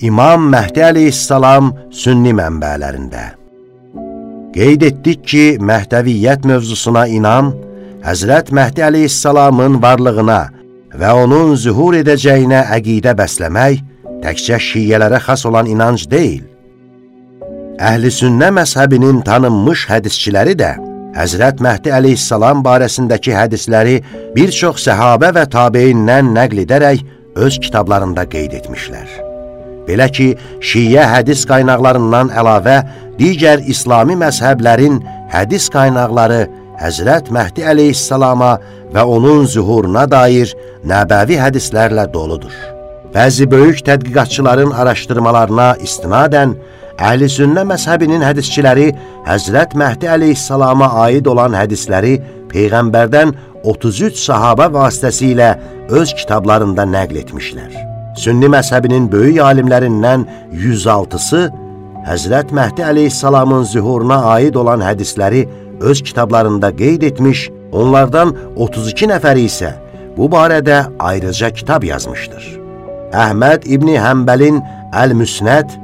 İmam Məhdi əleyhissalam sünni mənbələrində. Qeyd etdik ki, Məhdəviyyət mövzusuna inan, Həzrət Məhdi əleyhissalamın varlığına və onun zühur edəcəyinə əqidə bəsləmək təkcə şiyyələrə xas olan inanc deyil. Əhl-i sünnə məzhəbinin tanınmış hədisçiləri də Həzrət Məhdi əleyhissalam barəsindəki hədisləri bir çox səhabə və tabeyindən nəql edərək öz kitablarında qeyd etmişlər. Belə ki, şiyə hədis qaynaqlarından əlavə digər İslami məzhəblərin hədis qaynaqları Həzrət Məhdi əleyhissalama və onun zühuruna dair nəbəvi hədislərlə doludur. Bəzi böyük tədqiqatçıların araşdırmalarına istinadən, Əhl-i Sünnə məzhəbinin hədisçiləri Həzrət Məhdi əleyhissalama aid olan hədisləri Peyğəmbərdən 33 sahabə vasitəsilə öz kitablarında nəql etmişlər. Sünni məzhəbinin böyük alimlərindən 106-sı Həzrət Məhdi əleyhissalamın zühuruna aid olan hədisləri öz kitablarında qeyd etmiş, onlardan 32 nəfəri isə bu barədə ayrıca kitab yazmışdır. Əhməd İbni Həmbəlin Əl-Müsnəd,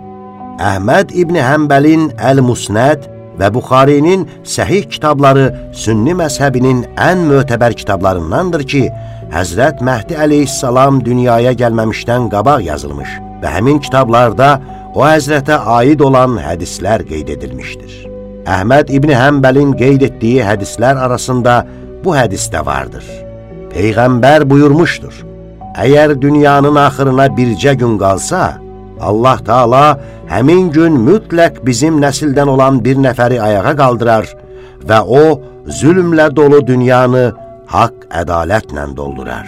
Əhməd İbni Həmbəlin Əl-Musnəd və Buxarinin səhih kitabları sünni məzhəbinin ən mötəbər kitablarındandır ki, Həzrət Məhdi əleyhissalam dünyaya gəlməmişdən qabaq yazılmış və həmin kitablarda o həzrətə aid olan hədislər qeyd edilmişdir. Əhməd İbni Həmbəlin qeyd etdiyi hədislər arasında bu hədis də vardır. Peyğəmbər buyurmuşdur, əgər dünyanın axırına bircə gün qalsa, Allah Taala həmin gün mütləq bizim nəsildən olan bir nəfəri ayağa qaldırar və o, zülmlə dolu dünyanı haqq ədalətlə doldurar.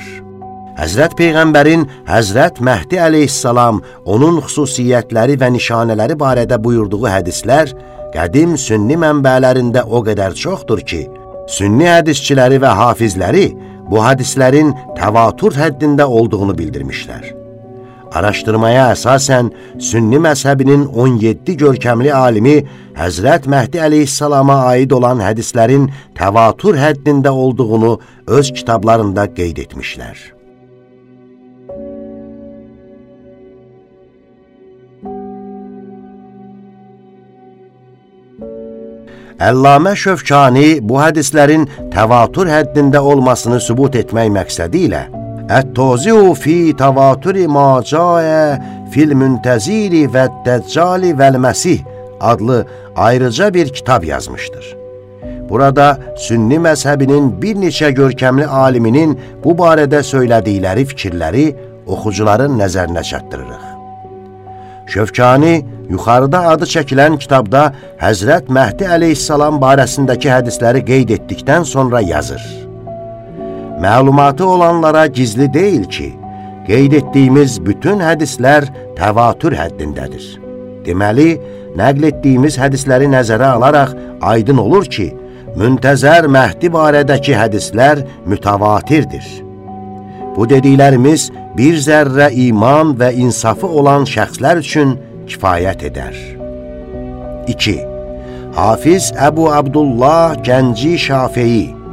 Həzrət Peyğəmbərin Həzrət Məhdi əleyhissalam onun xüsusiyyətləri və nişanələri barədə buyurduğu hədislər qədim sünni mənbələrində o qədər çoxdur ki, sünni hədisçiləri və hafizləri bu hədislərin təvatur həddində olduğunu bildirmişlər. Araşdırmaya əsasən Sünni məzhəbinin 17 görkəmli alimi Həzrət Məhdi əleyhissalama aid olan hədislərin təvatur həddində olduğunu öz kitablarında qeyd etmişlər. Əllamə Şövkani bu hədislərin təvatur həddində olmasını sübut etmək məqsədi ilə Ət-toziu fi tavaturi ma caə fil müntəziri və dəccali vəl-məsih adlı ayrıca bir kitab yazmışdır. Burada sünni məzhəbinin bir neçə görkəmli aliminin bu barədə söylədikləri fikirləri oxucuların nəzərinə çatdırırıq. Şövkani yuxarıda adı çəkilən kitabda Həzrət Məhdi əleyhissalam barəsindəki hədisləri qeyd etdikdən sonra yazır məlumatı olanlara gizli deyil ki, qeyd etdiyimiz bütün hədislər təvatür həddindədir. Deməli, nəql etdiyimiz hədisləri nəzərə alaraq aydın olur ki, müntəzər Məhdi barədəki hədislər mütəvatirdir. Bu dediklərimiz bir zərrə iman və insafı olan şəxslər üçün kifayət edər. 2. Hafiz Əbu Abdullah Gənci Şafeyi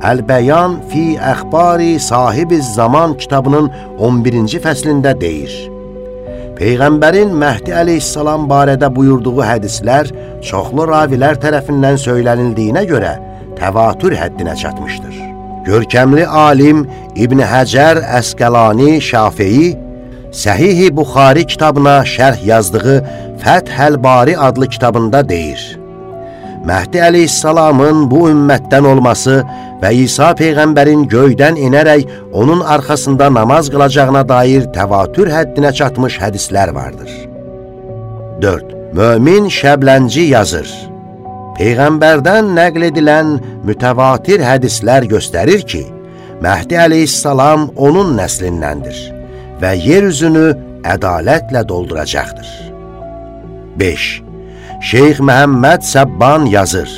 Əl-Bəyan fi əxbari sahibi zaman kitabının 11-ci fəslində deyir. Peyğəmbərin Məhdi əleyhissalam barədə buyurduğu hədislər çoxlu ravilər tərəfindən söylənildiyinə görə təvatür həddinə çatmışdır. Görkəmli alim İbn Həcər Əsqəlani Şafeyi Səhih-i Buxari kitabına şərh yazdığı Fəthəl Bari adlı kitabında deyir. Məhdi əleyhissalamın bu ümmətdən olması və İsa Peyğəmbərin göydən inərək onun arxasında namaz qılacağına dair təvatür həddinə çatmış hədislər vardır. 4. Mömin Şəblənci yazır. Peyğəmbərdən nəql edilən mütəvatir hədislər göstərir ki, Məhdi əleyhissalam onun nəslindəndir və yer üzünü ədalətlə dolduracaqdır. 5. Şeyx Məhəmməd Səbban yazır.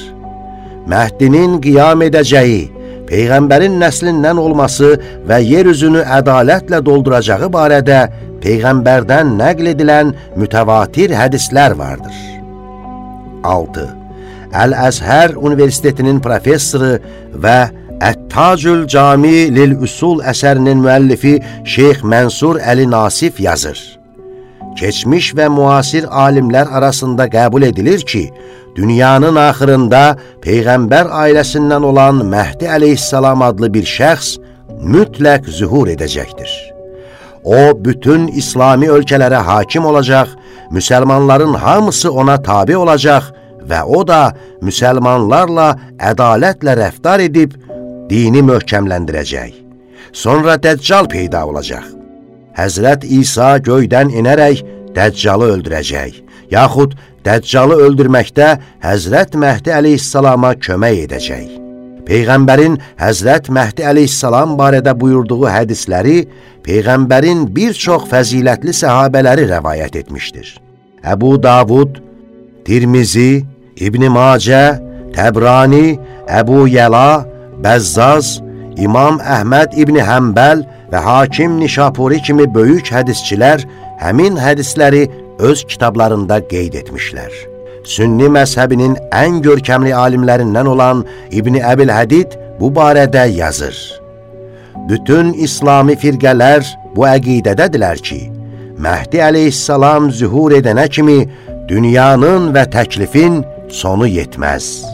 Məhdinin qiyam edəcəyi, Peyğəmbərin nəslindən olması və yer üzünü ədalətlə dolduracağı barədə Peyğəmbərdən nəql edilən mütəvatir hədislər vardır. 6. Əl-Əzhər Universitetinin professoru və Ət-Tacül Cami Lil Üsul əsərinin müəllifi Şeyx Mənsur Əli Nasif yazır. Keçmiş və müasir alimlər arasında qəbul edilir ki, dünyanın axırında Peyğəmbər ailəsindən olan Məhdi əleyhissalam adlı bir şəxs mütləq zühur edəcəkdir. O, bütün İslami ölkələrə hakim olacaq, müsəlmanların hamısı ona tabi olacaq və o da müsəlmanlarla ədalətlə rəftar edib, dini möhkəmləndirəcək. Sonra Dəccal peyda olacaq. Həzrət İsa göydən inərək Dəccalı öldürəcək, yaxud Dəccalı öldürməkdə Həzrət Məhdi əleyhissalama kömək edəcək. Peyğəmbərin Həzrət Məhdi əleyhissalam barədə buyurduğu hədisləri Peyğəmbərin bir çox fəzilətli səhabələri rəvayət etmişdir. Əbu Davud, Tirmizi, İbn Macə, Təbrani, Əbu Yəla, Bəzzaz, İmam Əhməd İbn Həmbəl və Hakim Nişapuri kimi böyük hədisçilər həmin hədisləri öz kitablarında qeyd etmişlər. Sünni məzhəbinin ən görkəmli alimlərindən olan İbni Əbil Hədid bu barədə yazır. Bütün İslami firqələr bu əqidədədirlər ki, Məhdi əleyhissalam zühur edənə kimi dünyanın və təklifin sonu yetməz.